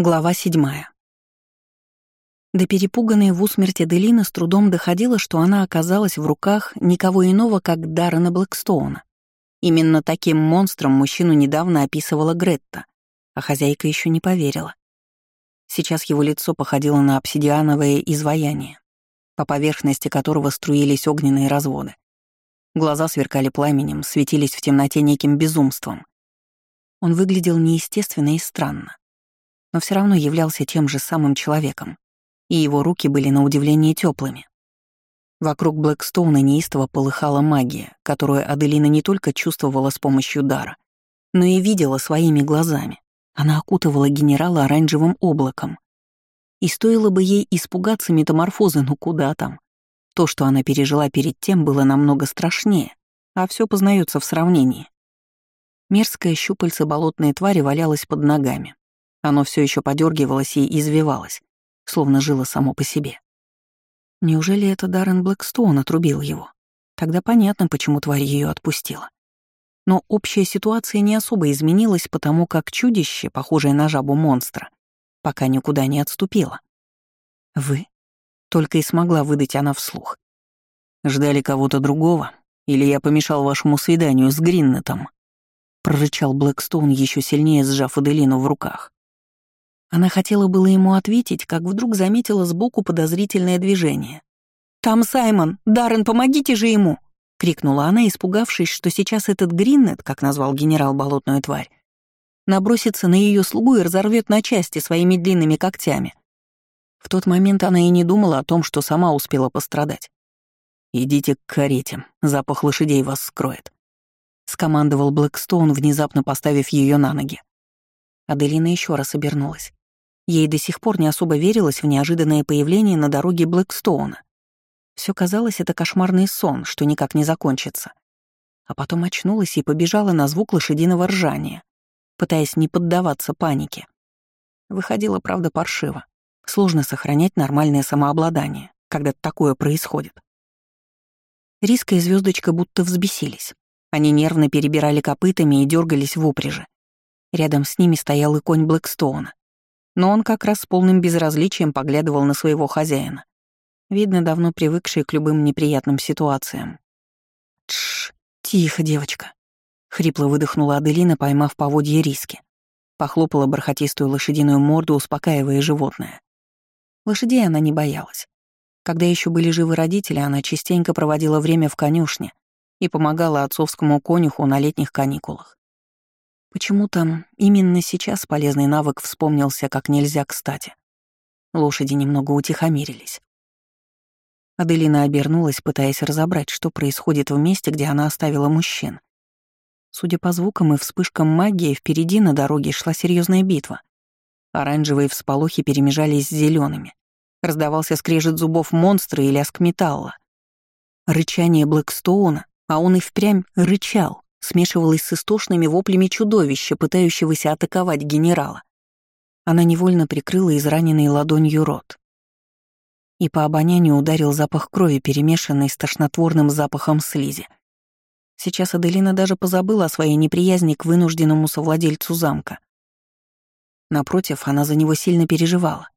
Глава седьмая. До перепуганной в усмерти Делина с трудом доходило, что она оказалась в руках никого иного, как Даррена Блэкстоуна. Именно таким монстром мужчину недавно описывала Гретта, а хозяйка еще не поверила. Сейчас его лицо походило на обсидиановое изваяние, по поверхности которого струились огненные разводы. Глаза сверкали пламенем, светились в темноте неким безумством. Он выглядел неестественно и странно но все равно являлся тем же самым человеком, и его руки были на удивление теплыми. Вокруг Блэкстоуна неистово полыхала магия, которую Аделина не только чувствовала с помощью дара, но и видела своими глазами. Она окутывала генерала оранжевым облаком. И стоило бы ей испугаться метаморфозы, ну куда там. То, что она пережила перед тем, было намного страшнее, а все познается в сравнении. Мерзкое щупальце болотной твари валялось под ногами, оно все еще подергивалось и извивалось, словно жило само по себе. Неужели это Даррен Блэкстоун отрубил его? Тогда понятно, почему тварь ее отпустила. Но общая ситуация не особо изменилась, потому как чудище, похожее на жабу монстра, пока никуда не отступило. «Вы?» — только и смогла выдать она вслух. «Ждали кого-то другого? Или я помешал вашему свиданию с Гриннетом?» — прорычал Блэкстоун, еще сильнее сжав Аделину в руках. Она хотела было ему ответить, как вдруг заметила сбоку подозрительное движение. «Там Саймон! Даррен, помогите же ему!» — крикнула она, испугавшись, что сейчас этот Гриннет, как назвал генерал болотную тварь, набросится на ее слугу и разорвет на части своими длинными когтями. В тот момент она и не думала о том, что сама успела пострадать. «Идите к карете, запах лошадей вас скроет», — скомандовал Блэкстоун, внезапно поставив ее на ноги. Аделина еще раз обернулась. Ей до сих пор не особо верилось в неожиданное появление на дороге Блэкстоуна. Все казалось, это кошмарный сон, что никак не закончится. А потом очнулась и побежала на звук лошадиного ржания, пытаясь не поддаваться панике. Выходило, правда, паршиво. Сложно сохранять нормальное самообладание, когда такое происходит. Риска и звездочка будто взбесились. Они нервно перебирали копытами и дергались в упряжи. Рядом с ними стоял и конь Блэкстоуна но он как раз с полным безразличием поглядывал на своего хозяина. Видно, давно привыкший к любым неприятным ситуациям. «Тш, тихо, девочка», — хрипло выдохнула Аделина, поймав поводье риски. Похлопала бархатистую лошадиную морду, успокаивая животное. Лошадей она не боялась. Когда еще были живы родители, она частенько проводила время в конюшне и помогала отцовскому конюху на летних каникулах. Почему-то именно сейчас полезный навык вспомнился как нельзя кстати. Лошади немного утихомирились. Аделина обернулась, пытаясь разобрать, что происходит в месте, где она оставила мужчин. Судя по звукам и вспышкам магии, впереди на дороге шла серьезная битва. Оранжевые всполохи перемежались с зелеными. Раздавался скрежет зубов монстра и лязг металла. Рычание Блэкстоуна, а он и впрямь рычал, смешивалась с истошными воплями чудовища, пытающегося атаковать генерала. Она невольно прикрыла израненный ладонью рот. И по обонянию ударил запах крови, перемешанный с тошнотворным запахом слизи. Сейчас Аделина даже позабыла о своей неприязни к вынужденному совладельцу замка. Напротив, она за него сильно переживала.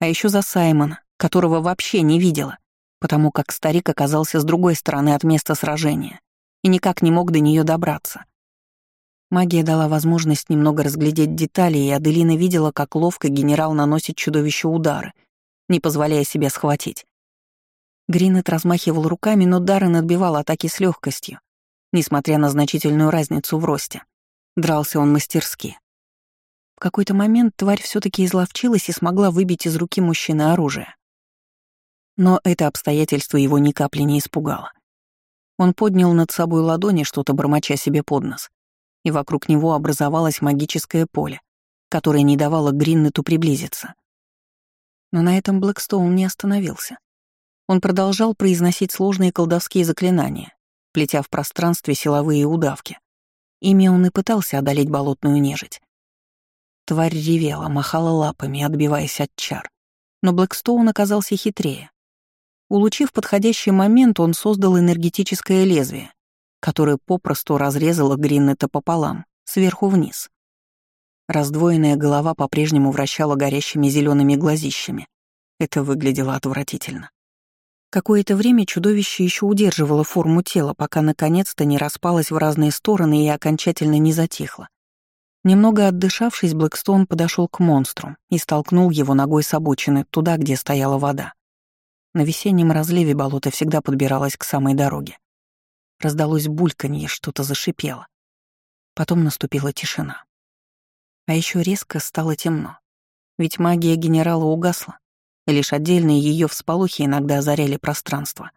А еще за Саймона, которого вообще не видела, потому как старик оказался с другой стороны от места сражения и никак не мог до нее добраться. Магия дала возможность немного разглядеть детали, и Аделина видела, как ловко генерал наносит чудовищу удары, не позволяя себя схватить. Гринет размахивал руками, но Даррен отбивал атаки с легкостью, несмотря на значительную разницу в росте. Дрался он мастерски. В какой-то момент тварь все таки изловчилась и смогла выбить из руки мужчины оружие. Но это обстоятельство его ни капли не испугало. Он поднял над собой ладони, что-то бормоча себе под нос, и вокруг него образовалось магическое поле, которое не давало Гриннету приблизиться. Но на этом Блэкстоун не остановился. Он продолжал произносить сложные колдовские заклинания, плетя в пространстве силовые удавки. Ими он и пытался одолеть болотную нежить. Тварь ревела, махала лапами, отбиваясь от чар. Но Блэкстоун оказался хитрее. Улучив подходящий момент, он создал энергетическое лезвие, которое попросту разрезало Гриннета пополам, сверху вниз. Раздвоенная голова по-прежнему вращала горящими зелеными глазищами. Это выглядело отвратительно. Какое-то время чудовище еще удерживало форму тела, пока наконец-то не распалось в разные стороны и окончательно не затихло. Немного отдышавшись, Блэкстоун подошел к монстру и столкнул его ногой с обочины туда, где стояла вода. На весеннем разливе болото всегда подбиралось к самой дороге. Раздалось бульканье, что-то зашипело. Потом наступила тишина. А еще резко стало темно. Ведь магия генерала угасла, и лишь отдельные ее всполохи иногда озаряли пространство.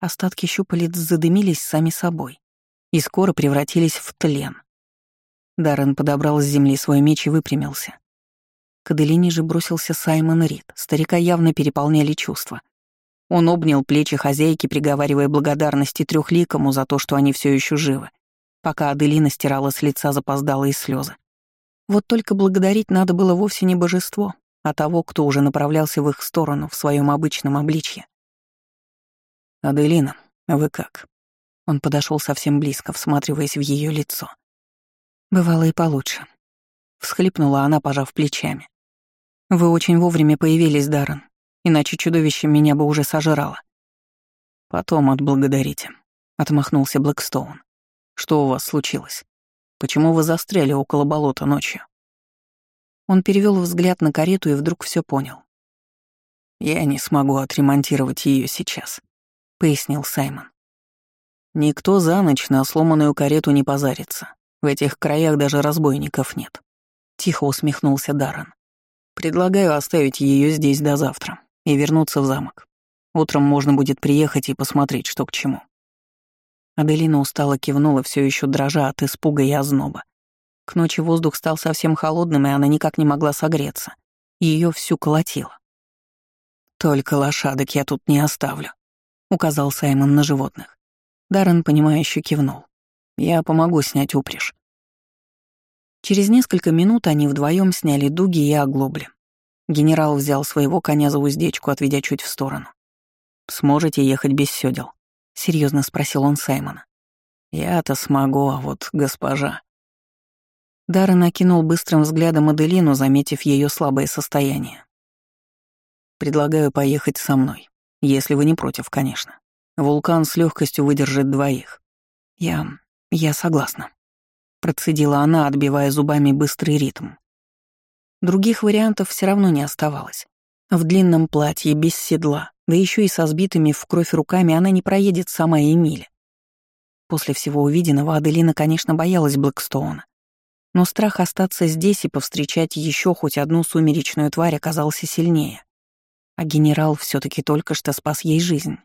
Остатки щупалец задымились сами собой и скоро превратились в тлен. Даррен подобрал с земли свой меч и выпрямился. К Аделине же бросился Саймон Рид. Старика явно переполняли чувства. Он обнял плечи хозяйки, приговаривая благодарности трехликому за то, что они все еще живы, пока Аделина стирала с лица запоздалые слезы. Вот только благодарить надо было вовсе не божество, а того, кто уже направлялся в их сторону в своем обычном обличье. «Аделина, вы как?» Он подошел совсем близко, всматриваясь в ее лицо. Бывало и получше. Всхлипнула она, пожав плечами. Вы очень вовремя появились, Даррен, иначе чудовище меня бы уже сожрало. Потом отблагодарите, отмахнулся Блэкстоун. Что у вас случилось? Почему вы застряли около болота ночью? Он перевел взгляд на карету и вдруг все понял. Я не смогу отремонтировать ее сейчас, пояснил Саймон. Никто за ночь на сломанную карету не позарится. В этих краях даже разбойников нет. Тихо усмехнулся Даррен. Предлагаю оставить ее здесь до завтра и вернуться в замок. Утром можно будет приехать и посмотреть, что к чему. Аделина устало кивнула, все еще дрожа от испуга и озноба. К ночи воздух стал совсем холодным, и она никак не могла согреться. Ее всю колотило. «Только лошадок я тут не оставлю», — указал Саймон на животных. Даррен, понимающе кивнул. Я помогу снять упряжь. Через несколько минут они вдвоем сняли дуги и оглобли. Генерал взял своего коня за уздечку, отведя чуть в сторону. «Сможете ехать без сёдел?» — серьезно спросил он Саймона. «Я-то смогу, а вот госпожа...» Дара накинул быстрым взглядом Аделину, заметив ее слабое состояние. «Предлагаю поехать со мной, если вы не против, конечно. Вулкан с легкостью выдержит двоих. Я... «Я согласна», — процедила она, отбивая зубами быстрый ритм. Других вариантов все равно не оставалось. В длинном платье, без седла, да еще и со сбитыми в кровь руками она не проедет сама Эмили. После всего увиденного Аделина, конечно, боялась Блэкстоуна. Но страх остаться здесь и повстречать еще хоть одну сумеречную тварь оказался сильнее. А генерал все таки только что спас ей жизнь.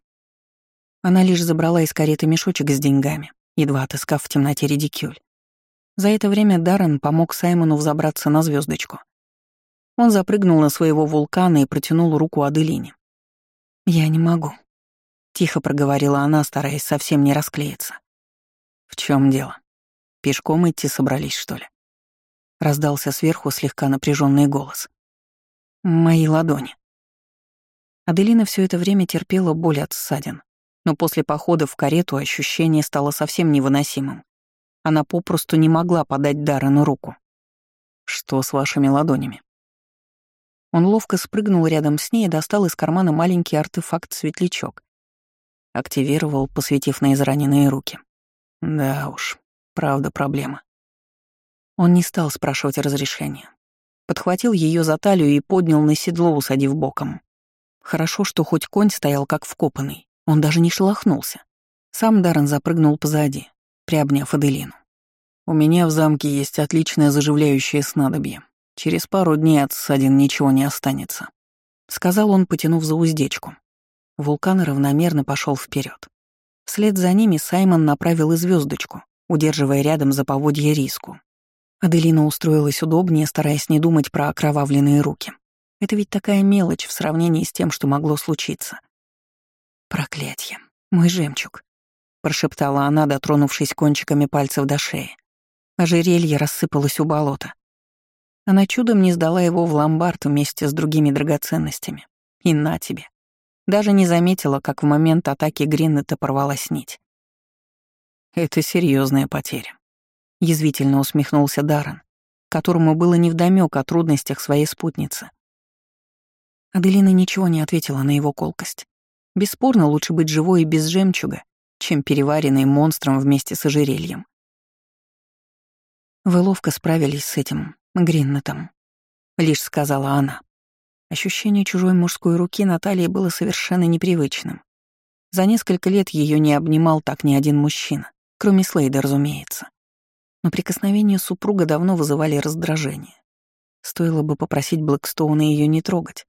Она лишь забрала из кареты мешочек с деньгами, едва отыскав в темноте редикюль. За это время Даррен помог Саймону взобраться на звездочку. Он запрыгнул на своего вулкана и протянул руку Аделине. «Я не могу», — тихо проговорила она, стараясь совсем не расклеиться. «В чем дело? Пешком идти собрались, что ли?» Раздался сверху слегка напряженный голос. «Мои ладони». Аделина все это время терпела боль от ссадин, но после похода в карету ощущение стало совсем невыносимым. Она попросту не могла подать Даррену руку. «Что с вашими ладонями?» Он ловко спрыгнул рядом с ней и достал из кармана маленький артефакт-светлячок. Активировал, посветив на израненные руки. Да уж, правда проблема. Он не стал спрашивать разрешения. Подхватил ее за талию и поднял на седло, усадив боком. Хорошо, что хоть конь стоял как вкопанный. Он даже не шелохнулся. Сам Даррен запрыгнул позади, приобняв Аделину. «У меня в замке есть отличное заживляющее снадобье. Через пару дней от ссадин ничего не останется», — сказал он, потянув за уздечку. Вулкан равномерно пошел вперед. Вслед за ними Саймон направил и звездочку, удерживая рядом за поводье риску. Аделина устроилась удобнее, стараясь не думать про окровавленные руки. Это ведь такая мелочь в сравнении с тем, что могло случиться. «Проклятье! Мой жемчуг!» — прошептала она, дотронувшись кончиками пальцев до шеи. Ожерелье рассыпалось у болота. Она чудом не сдала его в ломбард вместе с другими драгоценностями. И на тебе. Даже не заметила, как в момент атаки Гриннета порвалась нить. «Это серьезная потеря», — язвительно усмехнулся Даррен, которому было невдомёк о трудностях своей спутницы. Аделина ничего не ответила на его колкость. Бесспорно, лучше быть живой и без жемчуга, чем переваренной монстром вместе с ожерельем. «Вы ловко справились с этим, Гриннетом», — лишь сказала она. Ощущение чужой мужской руки Натальи было совершенно непривычным. За несколько лет ее не обнимал так ни один мужчина, кроме Слейда, разумеется. Но прикосновения супруга давно вызывали раздражение. Стоило бы попросить Блэкстоуна ее не трогать.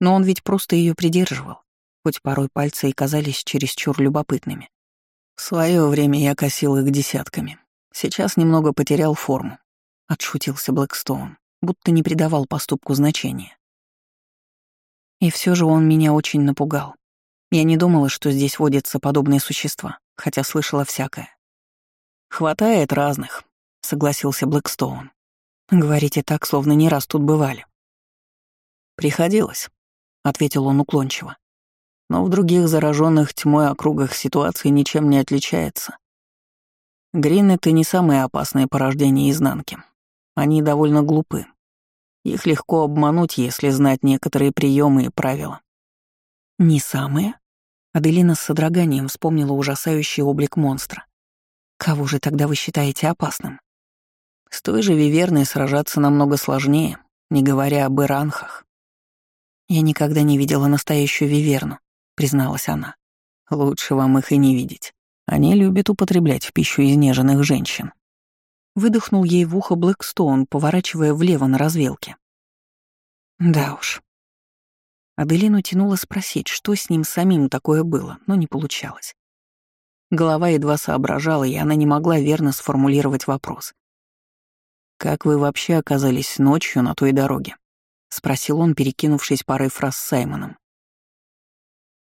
Но он ведь просто ее придерживал, хоть порой пальцы и казались чересчур любопытными. В свое время я косил их десятками. Сейчас немного потерял форму. Отшутился Блэкстоун, будто не придавал поступку значения. И все же он меня очень напугал. Я не думала, что здесь водятся подобные существа, хотя слышала всякое. «Хватает разных», — согласился Блэкстоун. «Говорите так, словно не раз тут бывали». «Приходилось», — ответил он уклончиво. «Но в других зараженных тьмой округах ситуация ничем не отличается. Гриннеты не самые опасные порождения изнанки. Они довольно глупы. Их легко обмануть, если знать некоторые приемы и правила. Не самые? Аделина с содроганием вспомнила ужасающий облик монстра. Кого же тогда вы считаете опасным? С той же Виверной сражаться намного сложнее, не говоря об иранхах. Я никогда не видела настоящую Виверну, призналась она. Лучше вам их и не видеть. Они любят употреблять в пищу изнеженных женщин. Выдохнул ей в ухо Блэкстоун, поворачивая влево на развилке. Да уж. Аделину тянуло спросить, что с ним самим такое было, но не получалось. Голова едва соображала, и она не могла верно сформулировать вопрос. «Как вы вообще оказались ночью на той дороге?» — спросил он, перекинувшись парой фраз с Саймоном.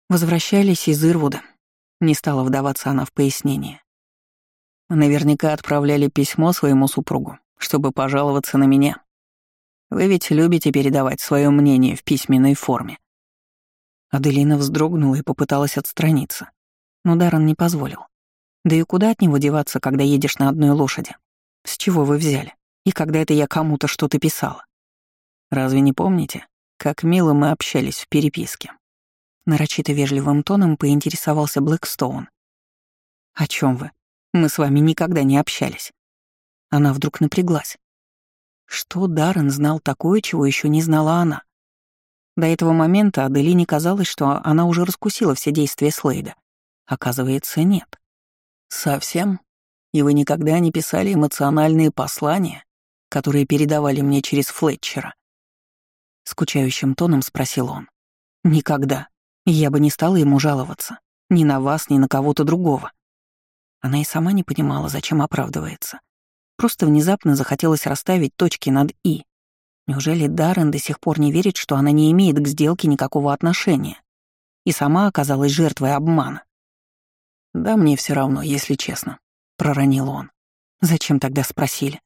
Возвращались из Ирвуда. Не стала вдаваться она в пояснение. Наверняка отправляли письмо своему супругу, чтобы пожаловаться на меня. Вы ведь любите передавать свое мнение в письменной форме. Аделина вздрогнула и попыталась отстраниться. Но Даррен не позволил. Да и куда от него деваться, когда едешь на одной лошади? С чего вы взяли? И когда это я кому-то что-то писала? Разве не помните, как мило мы общались в переписке? Нарочито вежливым тоном поинтересовался Блэкстоун. «О чем вы? Мы с вами никогда не общались. Она вдруг напряглась. Что Даррен знал такое, чего еще не знала она? До этого момента Аделине казалось, что она уже раскусила все действия Слейда. Оказывается, нет. Совсем? И вы никогда не писали эмоциональные послания, которые передавали мне через Флетчера? Скучающим тоном спросил он. Никогда. Я бы не стала ему жаловаться. Ни на вас, ни на кого-то другого. Она и сама не понимала, зачем оправдывается. Просто внезапно захотелось расставить точки над «и». Неужели Даррен до сих пор не верит, что она не имеет к сделке никакого отношения? И сама оказалась жертвой обмана. «Да мне все равно, если честно», — проронил он. «Зачем тогда спросили?»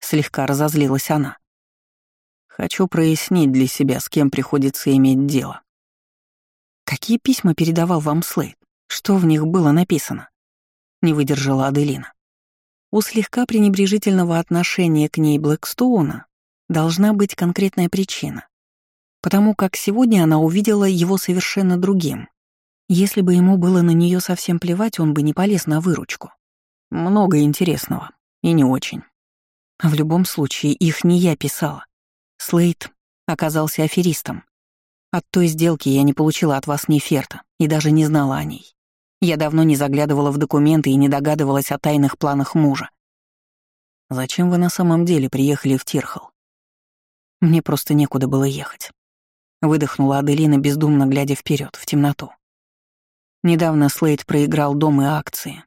Слегка разозлилась она. «Хочу прояснить для себя, с кем приходится иметь дело». «Какие письма передавал вам Слейд? Что в них было написано?» Не выдержала Аделина. У слегка пренебрежительного отношения к ней Блэкстоуна должна быть конкретная причина. Потому как сегодня она увидела его совершенно другим. Если бы ему было на нее совсем плевать, он бы не полез на выручку. Много интересного. И не очень. В любом случае, их не я писала. Слейд оказался аферистом. От той сделки я не получила от вас ни ферта и даже не знала о ней. Я давно не заглядывала в документы и не догадывалась о тайных планах мужа. «Зачем вы на самом деле приехали в Тирхал?» «Мне просто некуда было ехать», — выдохнула Аделина, бездумно глядя вперед в темноту. Недавно Слейд проиграл дом и акции.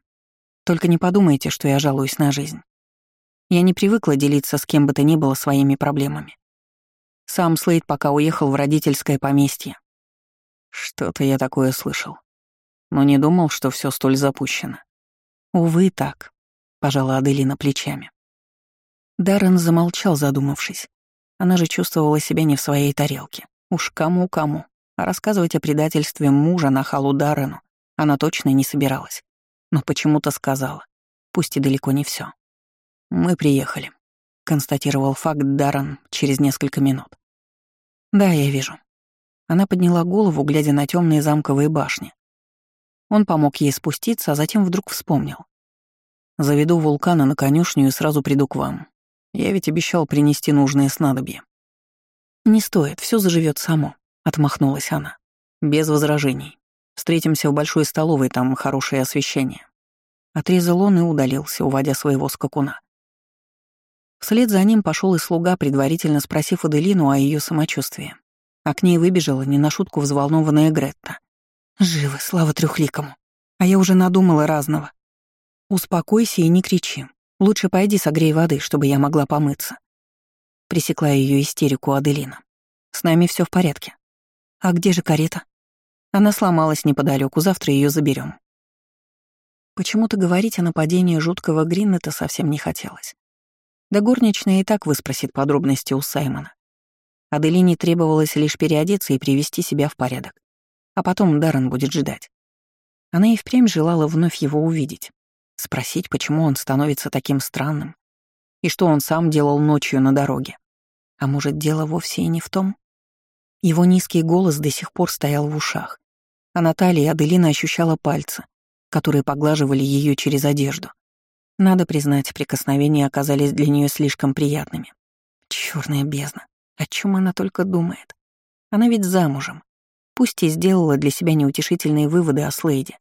Только не подумайте, что я жалуюсь на жизнь. Я не привыкла делиться с кем бы то ни было своими проблемами. Сам Слейд пока уехал в родительское поместье. Что-то я такое слышал но не думал, что все столь запущено. Увы, так, пожала Аделина плечами. Даррен замолчал, задумавшись. Она же чувствовала себя не в своей тарелке. Уж кому-кому. А рассказывать о предательстве мужа на халу Даррену она точно не собиралась. Но почему-то сказала. Пусть и далеко не все. Мы приехали. констатировал факт Даррен через несколько минут. Да, я вижу. Она подняла голову, глядя на темные замковые башни. Он помог ей спуститься, а затем вдруг вспомнил. «Заведу вулкана на конюшню и сразу приду к вам. Я ведь обещал принести нужные снадобья». «Не стоит, все заживет само», — отмахнулась она. «Без возражений. Встретимся в большой столовой, там хорошее освещение». Отрезал он и удалился, уводя своего скакуна. Вслед за ним пошел и слуга, предварительно спросив Аделину о ее самочувствии. А к ней выбежала не на шутку взволнованная Гретта. «Живы, слава трехликому. А я уже надумала разного. Успокойся и не кричи. Лучше пойди согрей воды, чтобы я могла помыться». Пресекла ее истерику Аделина. «С нами все в порядке. А где же карета?» Она сломалась неподалеку, завтра ее заберем. Почему-то говорить о нападении жуткого Гриннета совсем не хотелось. Да горничная и так выспросит подробности у Саймона. Аделине требовалось лишь переодеться и привести себя в порядок. А потом Даррен будет ждать. Она и впрямь желала вновь его увидеть. Спросить, почему он становится таким странным. И что он сам делал ночью на дороге. А может, дело вовсе и не в том? Его низкий голос до сих пор стоял в ушах. А Наталья Аделина ощущала пальцы, которые поглаживали ее через одежду. Надо признать, прикосновения оказались для нее слишком приятными. Черная бездна. О чем она только думает? Она ведь замужем. Пусть и сделала для себя неутешительные выводы о Слейде.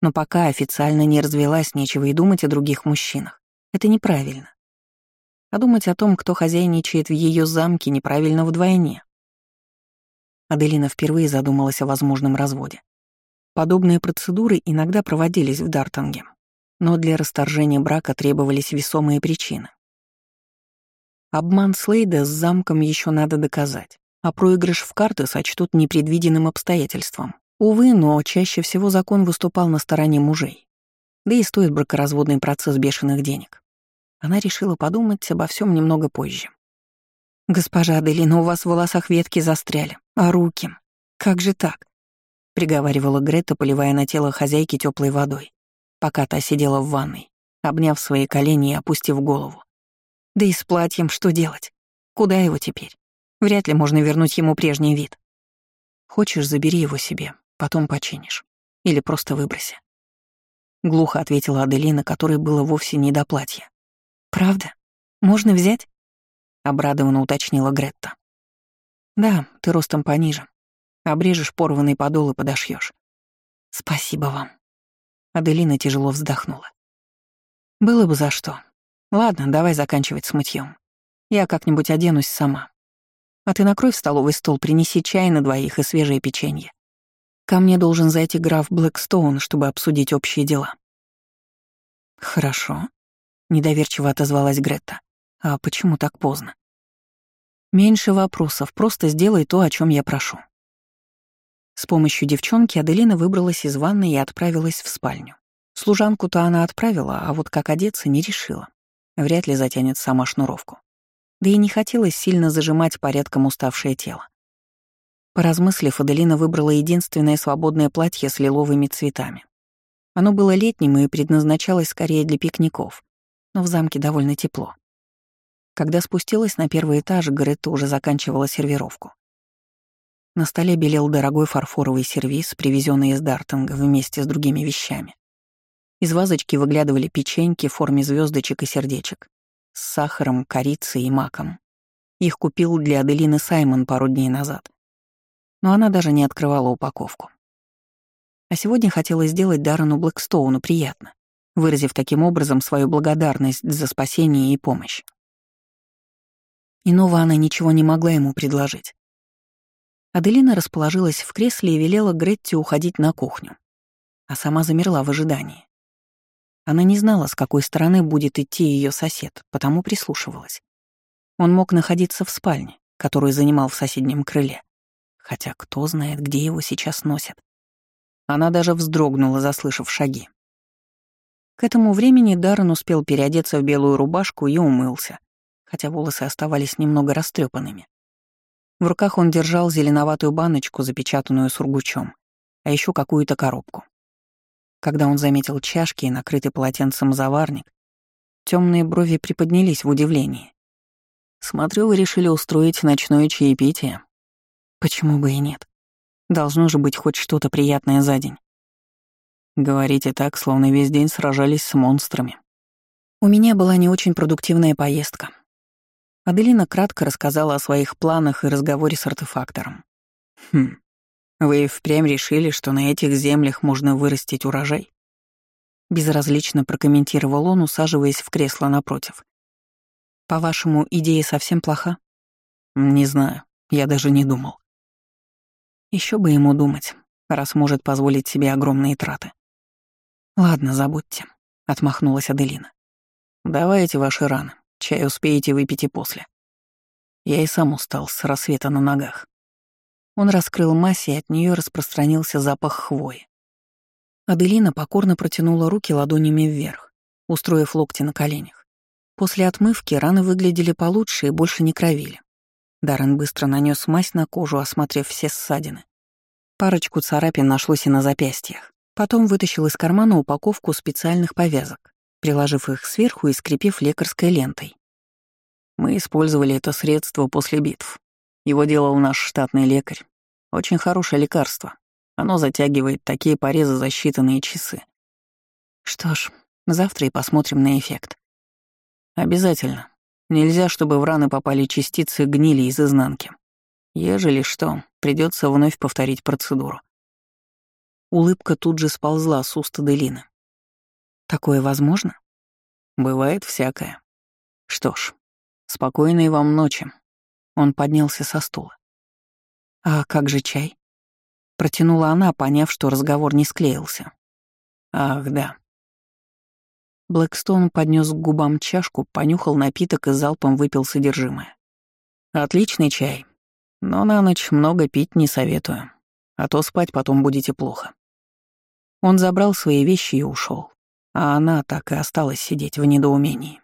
Но пока официально не развелась, нечего и думать о других мужчинах. Это неправильно. А думать о том, кто хозяйничает в ее замке, неправильно вдвойне. Аделина впервые задумалась о возможном разводе. Подобные процедуры иногда проводились в Дартанге, но для расторжения брака требовались весомые причины. Обман Слейда с замком еще надо доказать, а проигрыш в карты сочтут непредвиденным обстоятельством. Увы, но чаще всего закон выступал на стороне мужей. Да и стоит бракоразводный процесс бешеных денег. Она решила подумать обо всем немного позже. «Госпожа Аделина, у вас в волосах ветки застряли, а руки? Как же так? — приговаривала Грета, поливая на тело хозяйки теплой водой, пока та сидела в ванной, обняв свои колени и опустив голову. «Да и с платьем что делать? Куда его теперь? Вряд ли можно вернуть ему прежний вид. Хочешь, забери его себе, потом починишь. Или просто выброси». Глухо ответила Аделина, которой было вовсе не до платья. «Правда? Можно взять?» — обрадованно уточнила Гретта. «Да, ты ростом пониже, Обрежешь порванный подол и подошьешь. Спасибо вам. Аделина тяжело вздохнула. Было бы за что. Ладно, давай заканчивать с мытьем. Я как-нибудь оденусь сама. А ты накрой в столовый стол, принеси чай на двоих и свежее печенье. Ко мне должен зайти граф Блэкстоун, чтобы обсудить общие дела. Хорошо. Недоверчиво отозвалась Гретта. А почему так поздно? Меньше вопросов, просто сделай то, о чем я прошу. С помощью девчонки Аделина выбралась из ванны и отправилась в спальню. Служанку-то она отправила, а вот как одеться не решила. Вряд ли затянет сама шнуровку. Да и не хотелось сильно зажимать порядком уставшее тело. Поразмыслив, Аделина выбрала единственное свободное платье с лиловыми цветами. Оно было летним и предназначалось скорее для пикников, но в замке довольно тепло. Когда спустилась на первый этаж, Гретта уже заканчивала сервировку. На столе белел дорогой фарфоровый сервиз, привезенный из Дартинга вместе с другими вещами. Из вазочки выглядывали печеньки в форме звездочек и сердечек с сахаром, корицей и маком. Их купил для Аделины Саймон пару дней назад. Но она даже не открывала упаковку. А сегодня хотела сделать Даррену Блэкстоуну приятно, выразив таким образом свою благодарность за спасение и помощь. Иного она ничего не могла ему предложить. Аделина расположилась в кресле и велела Гретте уходить на кухню, а сама замерла в ожидании. Она не знала, с какой стороны будет идти ее сосед, потому прислушивалась. Он мог находиться в спальне, которую занимал в соседнем крыле. Хотя кто знает, где его сейчас носят. Она даже вздрогнула, заслышав шаги. К этому времени Даррен успел переодеться в белую рубашку и умылся, хотя волосы оставались немного растрепанными. В руках он держал зеленоватую баночку, запечатанную сургучом, а еще какую-то коробку. Когда он заметил чашки и накрытый полотенцем заварник, темные брови приподнялись в удивлении, Смотрю, вы решили устроить ночное чаепитие. Почему бы и нет? Должно же быть хоть что-то приятное за день. Говорите так, словно весь день сражались с монстрами. У меня была не очень продуктивная поездка. Аделина кратко рассказала о своих планах и разговоре с артефактором. Хм, вы впрямь решили, что на этих землях можно вырастить урожай? Безразлично прокомментировал он, усаживаясь в кресло напротив. По-вашему, идея совсем плоха? Не знаю, я даже не думал. Еще бы ему думать, раз может позволить себе огромные траты. Ладно, забудьте, отмахнулась Аделина. Давайте ваши раны, чай успеете выпить и после. Я и сам устал с рассвета на ногах. Он раскрыл массе, и от нее распространился запах хвои. Аделина покорно протянула руки ладонями вверх, устроив локти на коленях. После отмывки раны выглядели получше и больше не кровили. Даррен быстро нанес мазь на кожу, осмотрев все ссадины. Парочку царапин нашлось и на запястьях. Потом вытащил из кармана упаковку специальных повязок, приложив их сверху и скрепив лекарской лентой. Мы использовали это средство после битв. Его делал наш штатный лекарь. Очень хорошее лекарство. Оно затягивает такие порезы за считанные часы. Что ж, завтра и посмотрим на эффект. Обязательно. Нельзя, чтобы в раны попали частицы гнили из изнанки. Ежели что, придется вновь повторить процедуру. Улыбка тут же сползла с уст Делины. Такое возможно? Бывает всякое. Что ж, спокойной вам ночи. Он поднялся со стула. А как же чай? Протянула она, поняв, что разговор не склеился. Ах, да. Блэкстоун поднес к губам чашку, понюхал напиток и залпом выпил содержимое. «Отличный чай. Но на ночь много пить не советую, а то спать потом будете плохо». Он забрал свои вещи и ушел, а она так и осталась сидеть в недоумении.